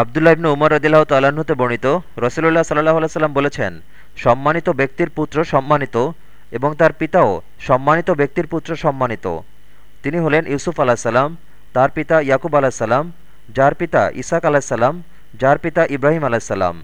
আবদুল্লাহ ইবনু উমর রদিল্লাহ তাল্লাহ্নতে বর্ণিত রসুল্লাহ সাল্লাহ সাল্লাম বলেছেন, সম্মানিত ব্যক্তির পুত্র সম্মানিত এবং তার পিতাও সম্মানিত ব্যক্তির পুত্র সম্মানিত। তিনি হলেন ইউসুফ আলাহিসাল্লাম তার পিতা ইয়াকুব আলাহিসাল্লাম যার পিতা ইসাক আলাহিসাল্লাম যার পিতা ইব্রাহিম আলাহিসাল্লাম